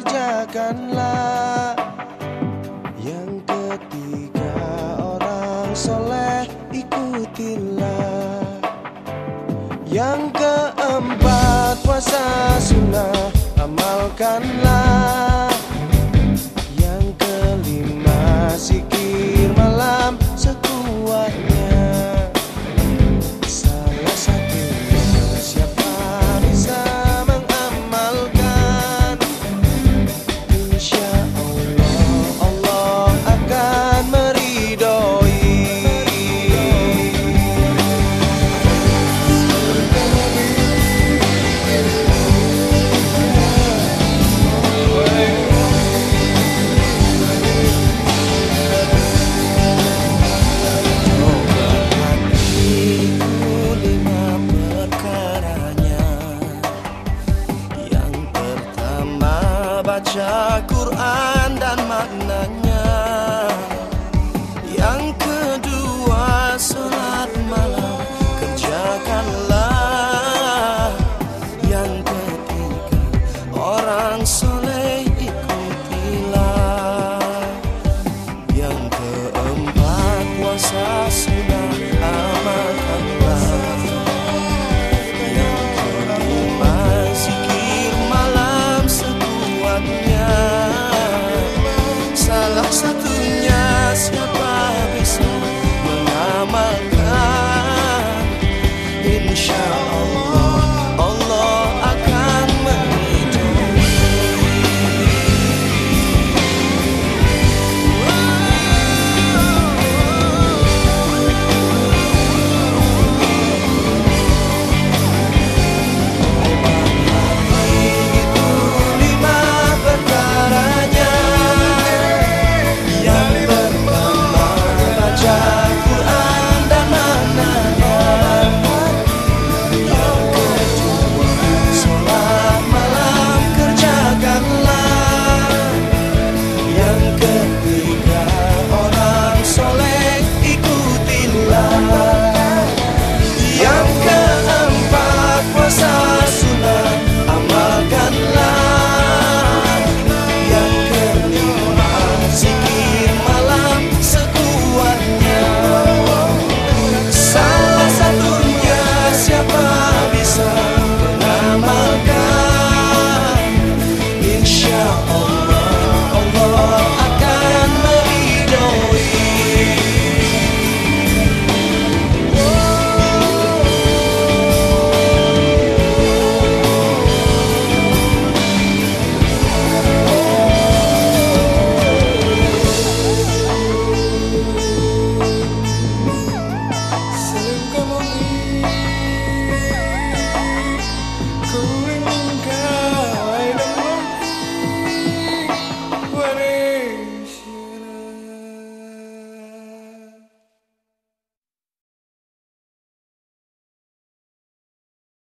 kerjakanlah Yang ketiga orang soleh ikutilah. Yang keempat puasa sunnah amalkanlah. baca Quran dan maknanya. Yang kedua sholat malam. Kerjakanlah. Yang ketiga orang sholat